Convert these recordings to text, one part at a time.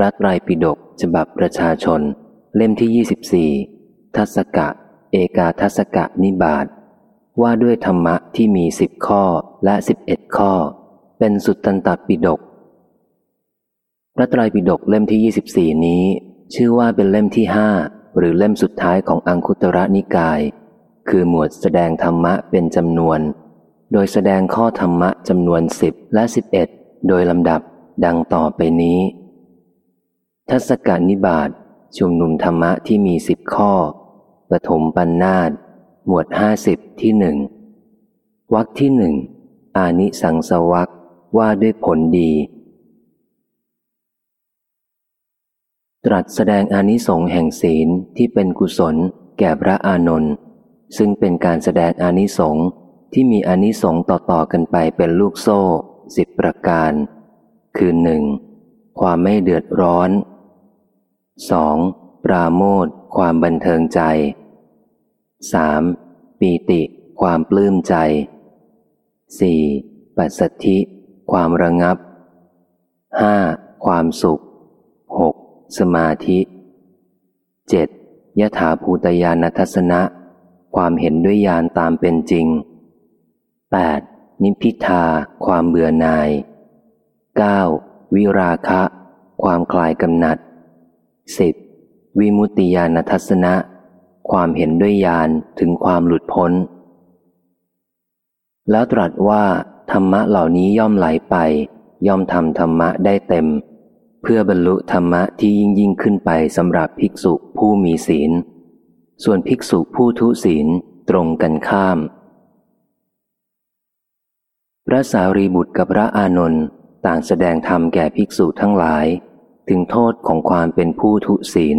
พระไตรปิฎกฉบับประชาชน เล่มที่ 24 ทัศกะ เอกาทัศกะนิบาตว่าด้วยธรรมะที่มีสิบข้อและสิบเอ็ดข้อ เป็นสุตตันตปิฎกพระไตรปิฎกเล่มที่ 24 นี้ ชื่อว่าเป็นเล่มที่ห้าหรือเล่มสุดท้ายของอังคุตระนิกาย คือหมวดแสดงธรรมะเป็นจำนวน โดยแสดงข้อธรรมะจำนวนสิบและสิบเอ็ดโดยลำดับดังต่อไปนี้ ทัศกานิบาตชุมนุมธรรมะที่มีสิบข้อปฐมปัญนาตหมวดห้าสิบที่หนึ่งวักที่หนึ่งอานิสังสวักว่าด้วยผลดี ตรัสแสดงอานิสงส์แห่งศีลที่เป็นกุศลแก่พระอานนท์ซึ่งเป็นการแสดงอานิสงส์ที่มีอานิสงส์ต่อๆกันไปเป็นลูกโซ่สิบประการ คือหนึ่งความไม่เดือดร้อน 2. ปราโมทความบันเทิงใจ 3. ปีติ ความปลื้มใจ 4. ปัสสัทธิ ความระงับ 5. ความสุข 6. สมาธิ 7. ยถาภูตยานทัศนะ ความเห็นด้วยญาณตามเป็นจริง 8. นิพิทา ความเบื่อหน่าย 9. วิราคะ ความคลายกำหนัด สิบวิมุตติญาณทัศนะ ความเห็นด้วยญาณถึงความหลุดพ้น แล้วตรัสว่า ธรรมะเหล่านี้ย่อมไหลไป ย่อมทำธรรมะได้เต็ม เพื่อบรรลุธรรมะที่ยิ่งยิ่งขึ้นไปสำหรับภิกษุผู้มีศีล ส่วนภิกษุผู้ทุศีลตรงกันข้าม พระสารีบุตรกับพระอานนท์ต่างแสดงธรรมแก่ภิกษุทั้งหลาย ถึงโทษของความเป็นผู้ทุศีล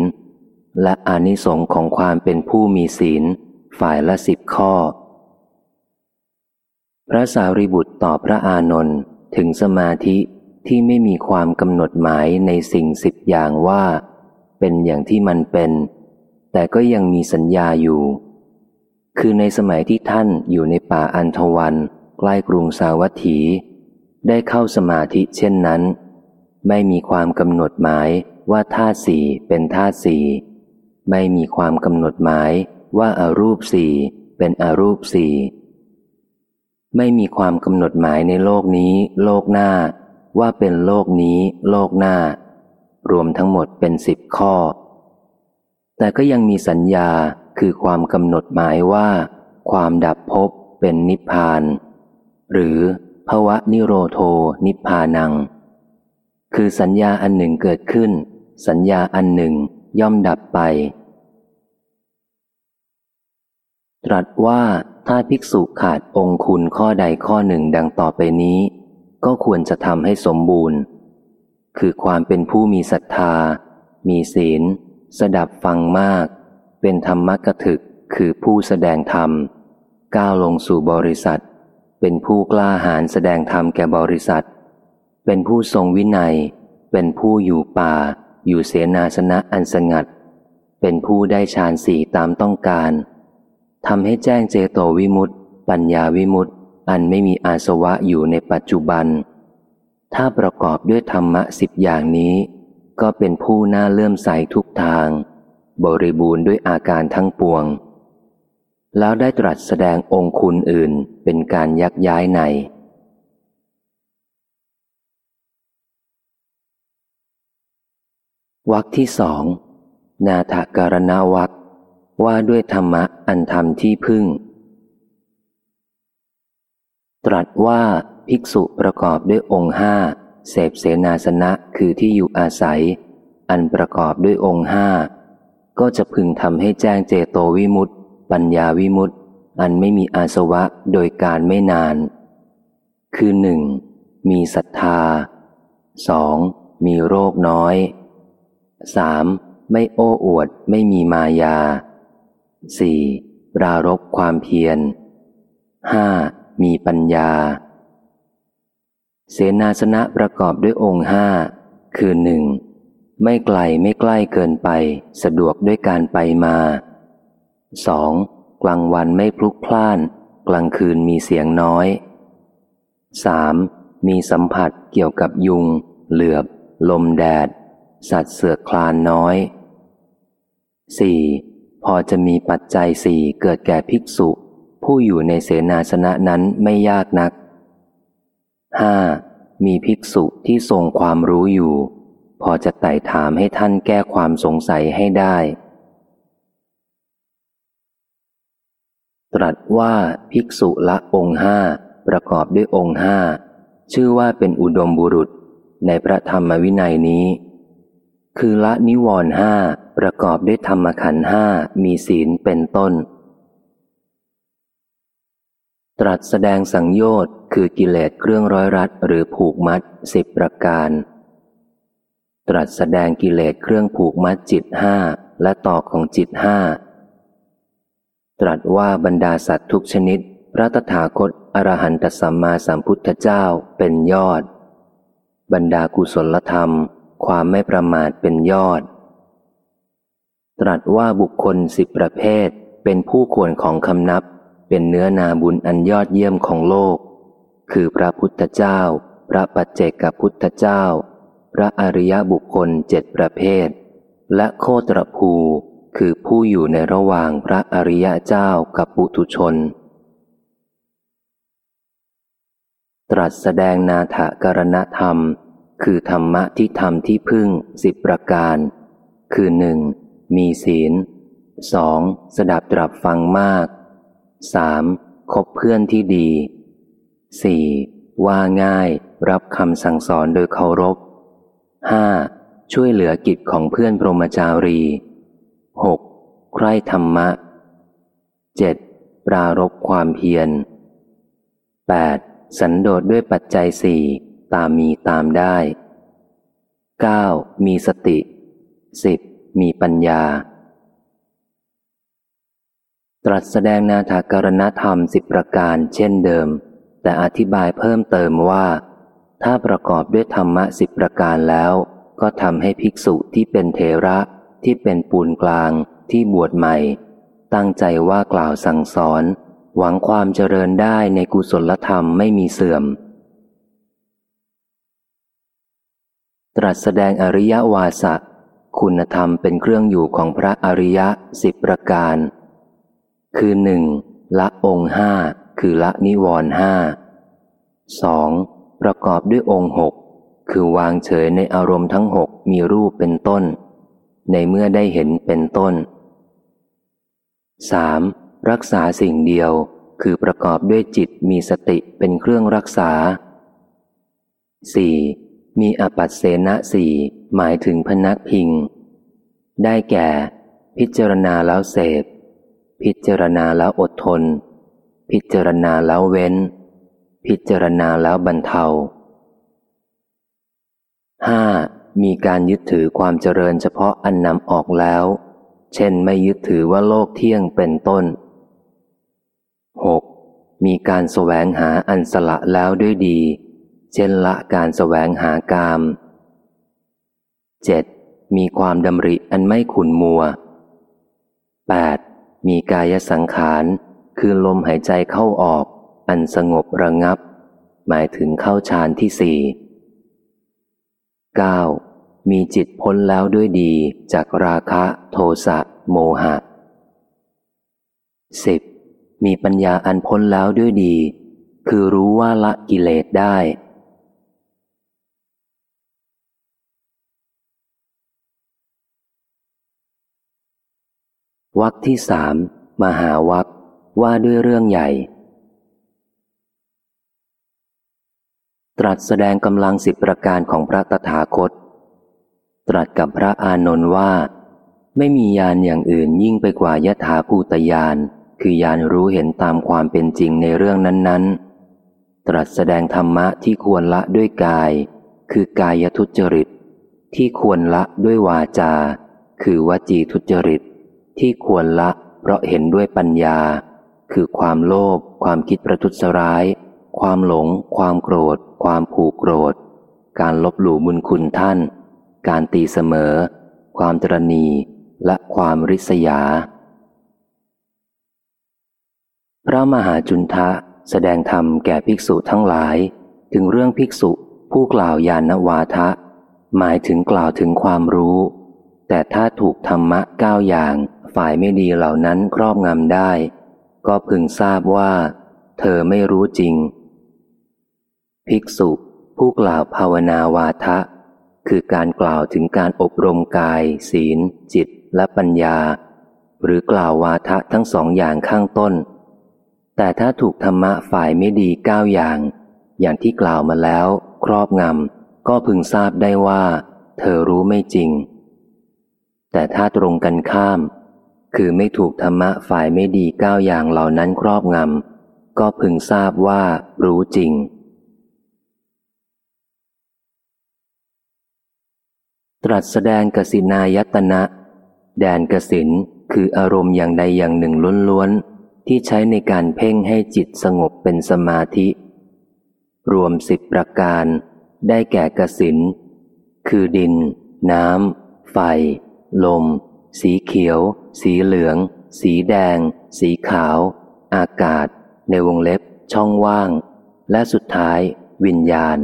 และอานิสงค์ของความเป็นผู้มีศีล ฝ่ายละสิบข้อ พระสารีบุตรตอบพระอานนท์ถึงสมาธิที่ไม่มีความกำหนดหมายในสิ่งสิบอย่างว่า เป็นอย่างที่มันเป็น แต่ก็ยังมีสัญญาอยู่ คือในสมัยที่ท่านอยู่ในป่าอันทวันใกล้กรุงสาวัตถี ได้เข้าสมาธิเช่นนั้น ไม่มีความกำหนดหมายว่าธาตุสี่เป็นธาตุสี่ไม่มีความกำหนดหมายว่าอารูปสี่เป็นอรูปสี่ไม่มีความกำหนดหมายในโลกนี้ โลกหน้า ว่าเป็นโลกนี้ โลกหน้า รวมทั้งหมดเป็นสิบข้อ แต่ก็ยังมีสัญญาคือความกำหนดหมายว่า ความดับภพเป็นนิพพาน หรือภวะนิโรโทนิพพานัง คือสัญญาอันหนึ่งเกิดขึ้น สัญญาอันหนึ่งย่อมดับไป ตรัสว่าถ้าภิกษุขาดองคุณข้อใดข้อหนึ่งดังต่อไปนี้ ก็ควรจะทำให้สมบูรณ์ คือความเป็นผู้มีศรัทธา มีศีล สดับฟังมาก เป็นธรรมกถึกคือผู้แสดงธรรม ก้าวลงสู่บริษัท เป็นผู้กล้าหาญแสดงธรรมแก่บริษัท เป็นผู้ทรงวินัย เป็นผู้อยู่ป่า อยู่เสนาสนะอันสงัด เป็นผู้ได้ฌานสี่ตามต้องการทำให้แจ้งเจโตวิมุตติปัญญาวิมุตติอันไม่มีอาสวะอยู่ในปัจจุบัน ถ้าประกอบด้วยธรรมะสิบอย่างนี้ ก็เป็นผู้น่าเลื่อมใสทุกทาง บริบูรณ์ด้วยอาการทั้งปวง แล้วได้ตรัสแสดงองคุณอื่นเป็นการยักย้ายใน วักที่สอง นาถการณวักว่าด้วยธรรมะอันธรรมที่พึ่ง ตรัสว่าภิกษุประกอบด้วยองค์ห้าเสพเสนาสนะคือที่อยู่อาศัย อันประกอบด้วยองค์ห้าก็จะพึงทำให้แจ้งเจโตวิมุตติปัญญาวิมุตติอันไม่มีอาสวะโดยการไม่นาน คือหนึ่งมีศรัทธาสองมีโรคน้อย สามไม่โอ้อวดไม่มีมายาสี่ปรารบความเพียรห้ามีปัญญา เสนาสนะประกอบด้วยองค์ห้าคือหนึ่งไม่ไกลไม่ใกล้เกินไป สะดวกด้วยการไปมาสองกลางวันไม่พลุกพล่าน กลางคืนมีเสียงน้อยสามมีสัมผัสเกี่ยวกับยุง เหลือบ ลมแดด สัตว์เสือกคลานน้อย 4. พอจะมีปัจจัยสี่เกิดแก่ภิกษุ ผู้อยู่ในเสนาสนะนั้นไม่ยากนัก 5. มีภิกษุที่ทรงความรู้อยู่ พอจะไต่ถามให้ท่านแก้ความสงสัยให้ได้ ตรัสว่าภิกษุละองค์ห้าประกอบด้วยองค์ห้าชื่อว่าเป็นอุดมบุรุษในพระธรรมวินัยนี้ คือละนิวรห้าประกอบด้วยธรรมขันห้ามีศีลเป็นต้น ตรัสแสดงสังโยชน์คือกิเลสเครื่องร้อยรัดหรือผูกมัดสิบประการ ตรัสแสดงกิเลสเครื่องผูกมัดจิตห้าและต่อของจิตห้าตรัสว่าบรรดาสัตว์ทุกชนิด พระตถาคตอรหันตสัมมาสัมพุทธเจ้าเป็นยอด บรรดากุศลธรรม ความไม่ประมาทเป็นยอด ตรัสว่าบุคคลสิบประเภท เป็นผู้ควรของคำนับ เป็นเนื้อนาบุญอันยอดเยี่ยมของโลก คือพระพุทธเจ้า พระปัจเจกพุทธเจ้า พระอริยบุคคลเจ็ดประเภท และโคตรภูคือผู้อยู่ในระหว่างพระอริยเจ้ากับปุถุชน ตรัสแสดงนาถกรณธรรม คือธรรมะที่ทำที่พึ่งสิบประการ คือหนึ่งมีศีลสองสดับตรับฟังมากสามคบเพื่อนที่ดีสี่ว่าง่ายรับคำสั่งสอนโดยเคารพห้าช่วยเหลือกิจของเพื่อนปรมจารีหกใคร่ธรรมะเจ็ดปรารบความเพียรแปดสันโดษด้วยปัจจัยสี่ ตามมีตามได้เก้ามีสติสิบมีปัญญา ตรัสแสดงนาถาการณธรรมสิบประการเช่นเดิม แต่อธิบายเพิ่มเติมว่า ถ้าประกอบด้วยธรรมะสิบประการแล้ว ก็ทำให้ภิกษุที่เป็นเทระที่เป็นปูนกลางที่บวชใหม่ ตั้งใจว่ากล่าวสั่งสอน หวังความเจริญได้ในกุศลธรรมไม่มีเสื่อม ตรัสแสดงอริยวาสะคุณธรรมเป็นเครื่องอยู่ของพระอริยะสิบประการ คือหนึ่งละองค์ห้าคือละนิวรห้าสองประกอบด้วยองค์หกคือวางเฉยในอารมณ์ทั้งหกมีรูปเป็นต้น ในเมื่อได้เห็นเป็นต้น 3. รักษาสิ่งเดียวคือประกอบด้วยจิตมีสติเป็นเครื่องรักษา 4. มีอปัสเสนะสี่หมายถึงพนักพิง ได้แก่ พิจารณาแล้วเสพ พิจารณาแล้วอดทน พิจารณาแล้วเว้น พิจารณาแล้วบรรเทา 5. มีการยึดถือความเจริญเฉพาะอันนำออกแล้ว เช่นไม่ยึดถือว่าโลกเที่ยงเป็นต้น 6. มีการแสวงหาอันสละแล้วด้วยดี เช่นละการแสวงหากาม 7. มีความดำริอันไม่ขุนมัว 8. มีกายสังขาร คือลมหายใจเข้าออก อันสงบระงับ หมายถึงเข้าฌานที่สี่ 9. มีจิตพ้นแล้วด้วยดีจากราคะโทสะโมหะ 10. มีปัญญาอันพ้นแล้วด้วยดี คือรู้ว่าละกิเลสได้ วักที่สามมหาวักว่าด้วยเรื่องใหญ่ ตรัสแสดงกำลังสิบประการของพระตถาคต ตรัสกับพระอานนท์ว่า ไม่มียานอย่างอื่นยิ่งไปกว่ายถาภูตยาน คือยานรู้เห็นตามความเป็นจริงในเรื่องนั้น ๆ ตรัสแสดงธรรมะที่ควรละด้วยกาย คือกายทุจริต ที่ควรละด้วยวาจา คือวจีทุจริต ที่ควรละ เพราะเห็นด้วยปัญญา คือความโลภความคิดประทุษร้าย ความหลง ความโกรธ ความผูกโกรธ การลบหลู่บุญคุณท่าน การตีเสมอ ความตรณีและความริษยา พระมหาจุนทะแสดงธรรมแก่ภิกษุทั้งหลาย ถึงเรื่องภิกษุผู้กล่าวยานวาทะ หมายถึงกล่าวถึงความรู้ แต่ถ้าถูกธรรมะเก้าอย่าง ฝ่ายไม่ดีเหล่านั้นครอบงำได้ ก็พึงทราบว่า เธอไม่รู้จริง ภิกษุ ผู้กล่าวภาวนาวาทะ คือการกล่าวถึงการอบรมกาย ศีล จิตและปัญญา หรือกล่าววาทะทั้งสองอย่างข้างต้น แต่ถ้าถูกธรรมะฝ่ายไม่ดีเก้าอย่าง อย่างที่กล่าวมาแล้ว ครอบงำก็พึงทราบได้ว่า เธอรู้ไม่จริงแต่ถ้าตรงกันข้าม คือไม่ถูกธรรมะฝ่ายไม่ดีเก้าอย่างเหล่านั้นครอบงำ ก็พึงทราบว่ารู้จริง ตรัสแสดงกสินายตนะ แดนกสินคืออารมณ์อย่างใดอย่างหนึ่งล้วนๆ ที่ใช้ในการเพ่งให้จิตสงบเป็นสมาธิ รวมสิบประการ ได้แก่กสินคือดิน น้ำ ไฟ ลม สีเขียว สีเหลือง สีแดง สีขาว อากาศ ในวงเล็บ ช่องว่าง และสุดท้าย วิญญาณ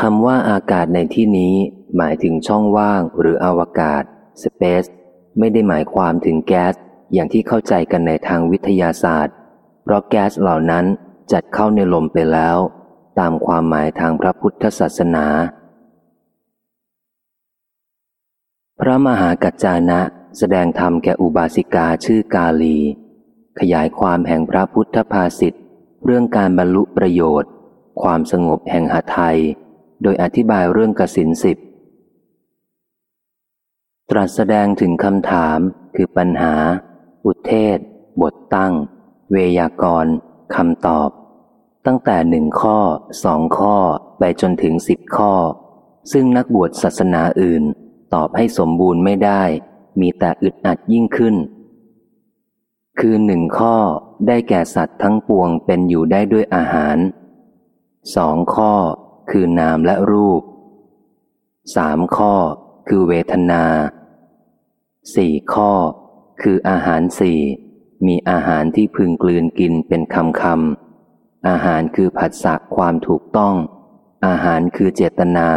คำว่าอากาศในที่นี้ หมายถึงช่องว่างหรืออวกาศ space ไม่ได้หมายความถึงแก๊ส อย่างที่เข้าใจกันในทางวิทยาศาสตร์ เพราะแก๊สเหล่านั้นจัดเข้าในลมไปแล้ว ตามความหมายทางพระพุทธศาสนา พระมหากัจจานะแสดงธรรมแก่อุบาสิกาชื่อกาลี ขยายความแห่งพระพุทธภาษิตเรื่องการบรรลุประโยชน์ ความสงบแห่งหไทยโดยอธิบายเรื่องกสินสิบตรัสแสดงถึงคำถามคือปัญหา อุเทศ บทตั้ง เวยากรคำตอบ ตั้งแต่หนึ่งข้อสองข้อ ไปจนถึงสิบข้อ ซึ่งนักบวชศาสนาอื่น ตอบให้สมบูรณ์ไม่ได้ มีแต่อึดอัดยิ่งขึ้น คือหนึ่งข้อได้แก่สัตว์ทั้งปวงเป็นอยู่ได้ด้วยอาหารสองข้อคือนามและรูปสามข้อคือเวทนาสี่ข้อ คืออาหารสี่มีอาหารที่พึงกลืนกินเป็นคำคำอาหารคือผัสสะความถูกต้อง อาหารคือเจตนา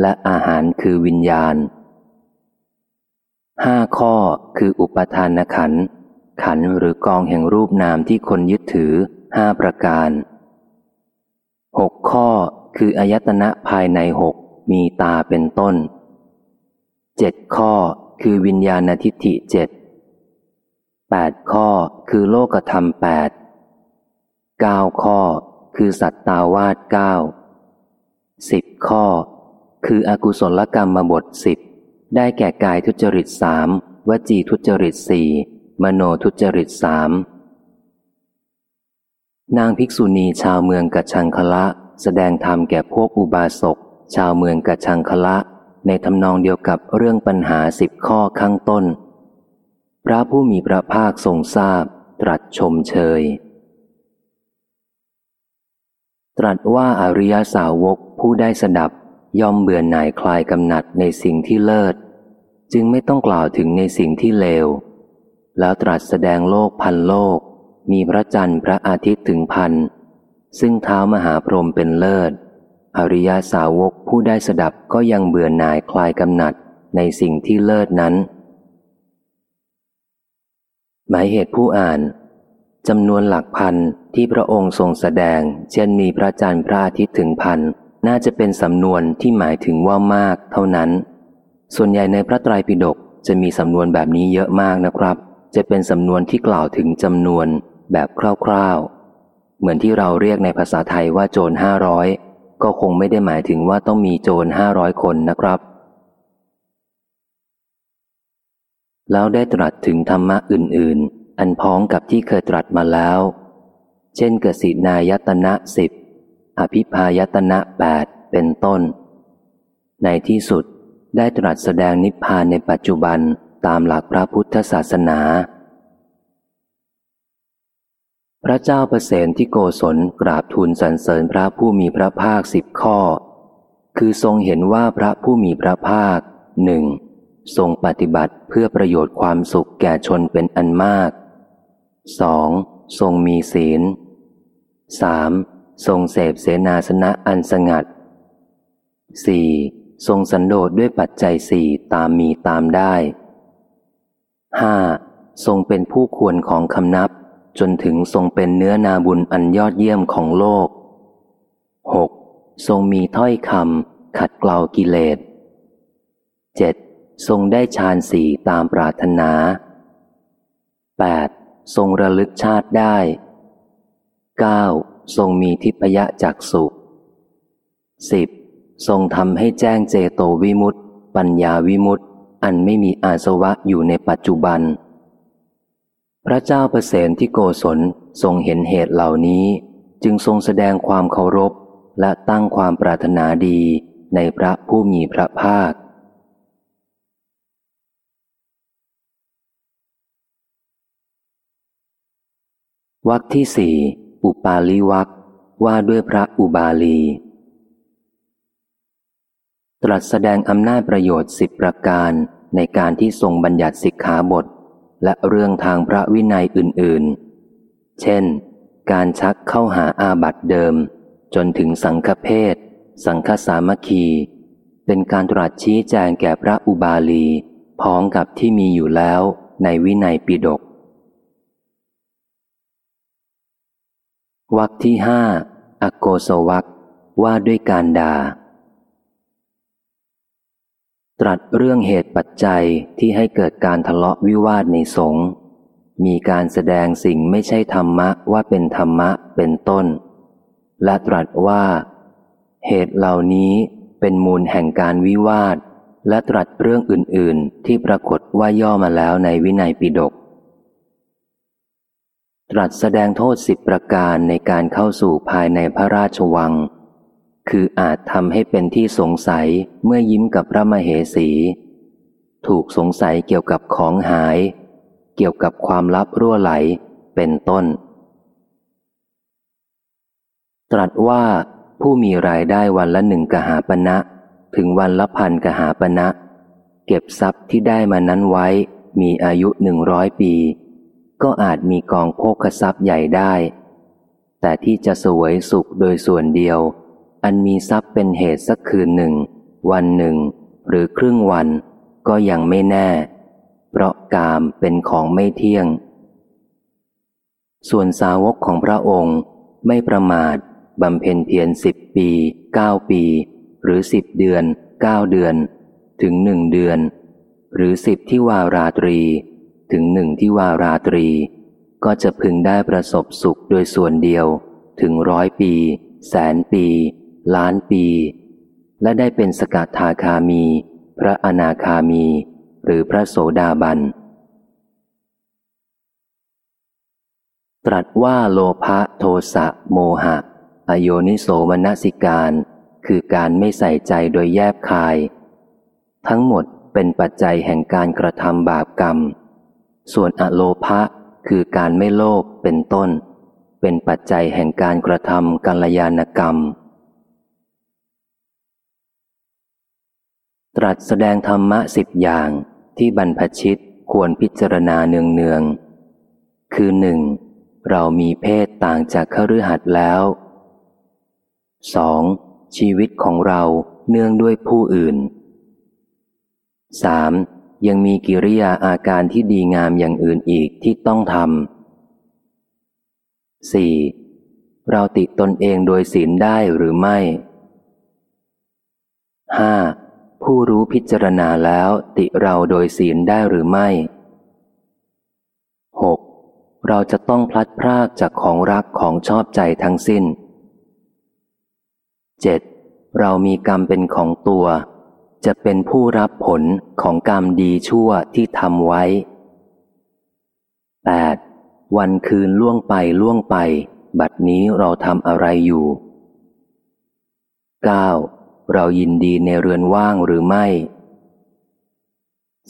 และอาหารคือวิญญาณห้าข้อคืออุปทานขัน ขันหรือกองแห่งรูปนามที่คนยึดถือห้าประการหกข้อคืออายตนะภายในหกมีตาเป็นต้นเจ็ดข้อคือวิญญาณทิฏฐิเจ็ดแปดข้อคือโลกธรรมแปดเก้าข้อคือสัตตาวาสเก้าสิบข้อ คืออกุศลกรรมมาบทสิบได้แก่กายทุจริตสามวจีทุจริตสี่มโนทุจริตสามนางภิกษุณีชาวเมืองกัจฉังคละแสดงธรรมแก่พวกอุบาสก ชาวเมืองกัชังคละ ในทำนองเดียวกับเรื่องปัญหาสิบข้อข้างต้น พระผู้มีพระภาคทรงทราบ ตรัสชมเชย ตรัสว่าอริยสาวกผู้ได้สดับ ย่อมเบื่อหน่ายคลายกำหนัดในสิ่งที่เลิศ จึงไม่ต้องกล่าวถึงในสิ่งที่เลว แล้วตรัสแสดงโลกพันโลก มีพระจันทร์พระอาทิตย์ถึงพัน ซึ่งเท้ามหาพรหมเป็นเลิศ อริยาสาวกผู้ได้สดับก็ยังเบื่อหน่ายคลายกำหนัดในสิ่งที่เลิศนั้น หมายเหตุผู้อ่านจำนวนหลักพันที่พระองค์ทรงแสดง เช่นมีพระจันทร์พระอาทิตย์ถึงพัน น่าจะเป็นสำนวนที่หมายถึงว่ามากเท่านั้น ส่วนใหญ่ในพระไตรปิฎกจะมีสำนวนแบบนี้เยอะมากนะครับ จะเป็นสำนวนที่กล่าวถึงจำนวนแบบคร่าวๆ เหมือนที่เราเรียกในภาษาไทยว่าโจรห้าร้อยก็คงไม่ได้หมายถึงว่าต้องมีโจรห้าร้อยคนนะครับ แล้วได้ตรัสถึงธรรมะอื่น ๆ อันพ้องกับที่เคยตรัสมาแล้ว เช่นกสินายตนะสิบ อภิพายตนะแปดเป็นต้น ในที่สุดได้ตรัสแสดงนิพพานในปัจจุบันตามหลักพระพุทธศาสนา พระเจ้าประเสนที่โกศลกราบทูลสรรเสริญพระผู้มีพระภาคสิบข้อ คือทรงเห็นว่าพระผู้มีพระภาคหนึ่งทรงปฏิบัติเพื่อประโยชน์ความสุขแก่ชนเป็นอันมากสองทรงมีศีลสาม ทรงเสพเสนาสนะอันสงัด 4. ทรงสันโดษด้วยปัจจัยสี่ตามมีตามได้ 5. ทรงเป็นผู้ควรของคำนับ จนถึงทรงเป็นเนื้อนาบุญอันยอดเยี่ยมของโลก 6. ทรงมีถ้อยคำขัดเกลากิเลส 7. ทรงได้ฌานสี่ตามปรารถนา 8. ทรงระลึกชาติได้ 9. ทรงมีทิพยะจักสุ 10. ทรงทำให้แจ้งเจโตวิมุตติ ปัญญาวิมุตติ อันไม่มีอาสวะอยู่ในปัจจุบัน พระเจ้าเปรเสนที่โกศลทรงเห็นเหตุเหล่านี้ จึงทรงแสดงความเคารพและตั้งความปรารถนาดีในพระผู้มีพระภาควักที่สี่ อุปาลิวักว่าด้วยพระอุบาลี ตรัสแสดงอำนาจประโยชน์สิบประการในการที่ทรงบัญญัติสิกขาบท และเรื่องทางพระวินัยอื่น ๆ เช่น การชักเข้าหาอาบัตเดิม จนถึงสังฆเพศ สังฆสามัคคี เป็นการตรัสชี้แจงแก่พระอุบาลี พ้องกับที่มีอยู่แล้วในวินัยปิฎก วักที่ห้าอโกโสวักว่าด้วยการด่า ตรัสเรื่องเหตุปัจจัยที่ให้เกิดการทะเลาะวิวาทในสงฆ์มีการแสดงสิ่งไม่ใช่ธรรมะว่าเป็นธรรมะเป็นต้น และตรัสว่า เหตุเหล่านี้เป็นมูลแห่งการวิวาท และตรัสเรื่องอื่น ๆ ที่ปรากฏว่าย่อมาแล้วในวินัยปิฎก ตรัสแสดงโทษสิบประการในการเข้าสู่ภายในพระราชวัง คืออาจทำให้เป็นที่สงสัยเมื่อยิ้มกับพระมเหสี ถูกสงสัยเกี่ยวกับของหาย เกี่ยวกับความลับรั่วไหล เป็นต้น ตรัสว่าผู้มีรายได้วันละหนึ่งกหาปณะถึงวันละพันกหาปณะเก็บทรัพย์ที่ได้มานั้นไว้ มีอายุหนึ่งร้อยปี ก็อาจมีกองโภคทรัพย์ใหญ่ได้ แต่ที่จะสวยสุขโดยส่วนเดียว อันมีทรัพย์เป็นเหตุสักคืนหนึ่ง วันหนึ่ง หรือครึ่งวันก็ยังไม่แน่ เพราะกามเป็นของไม่เที่ยง ส่วนสาวกของพระองค์ไม่ประมาทบำเพ็ญเพียรสิบปีเก้าปี หรือสิบเดือนเก้าเดือน ถึงหนึ่งเดือน หรือสิบที่วาราตรี ถึงหนึ่งที่วาราตรี ก็จะพึงได้ประสบสุขโดยส่วนเดียว ถึงร้อยปี แสนปี ล้านปี และได้เป็นสกัดทาคามี พระอนาคามี หรือพระโสดาบัน ตรัสว่าโลภะโทสะโมหะ อโยนิโสมนสิการ คือการไม่ใส่ใจโดยแยบคาย ทั้งหมดเป็นปัจจัยแห่งการกระทำบาปกรรม ส่วนอโลภะคือการไม่โลภเป็นต้น เป็นปัจจัยแห่งการกระทำกัลยาณกรรม ตรัสแสดงธรรมะสิบอย่างที่บรรพชิตควรพิจารณาเนืองๆคือหนึ่งเรามีเพศต่างจากขรือหัดแล้วสองชีวิตของเราเนื่องด้วยผู้อื่นสาม ยังมีกิริยาอาการที่ดีงามอย่างอื่นอีกที่ต้องทำ 4. เราติดตนเองโดยศีลได้หรือไม่ 5. ผู้รู้พิจารณาแล้วติเราโดยศีลได้หรือไม่ 6. เราจะต้องพลัดพรากจากของรักของชอบใจทั้งสิ้น 7. เรามีกรรมเป็นของตัว จะเป็นผู้รับผลของกรรมดีชั่วที่ทำไว้ 8. วันคืนล่วงไปล่วงไป บัดนี้เราทำอะไรอยู่ 9. เรายินดีในเรือนว่างหรือไม่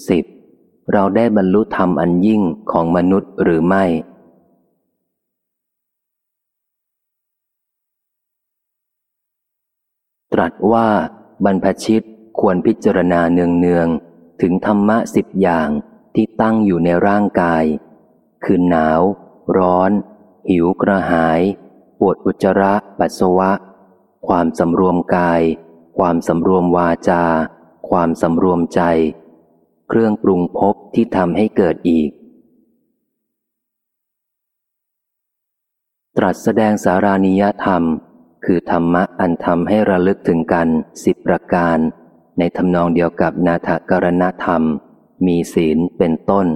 10. เราได้บรรลุธรรมอันยิ่งของมนุษย์หรือไม่ตรัสว่าบรรพชิต ควรพิจารณาเนืองๆ ถึงธรรมะสิบอย่างที่ตั้งอยู่ในร่างกาย คือหนาว ร้อน หิวกระหาย ปวดอุจจาระ ปัสสาวะ ความสำรวมกาย ความสำรวมวาจา ความสำรวมใจ เครื่องปรุงภพที่ทำให้เกิดอีก ตรัสแสดงสารานิยธรรม คือธรรมะอันทำให้ระลึกถึงกันสิบประการ ในทำนองเดียวกับนาถกรณธรรม มีศีลเป็นต้น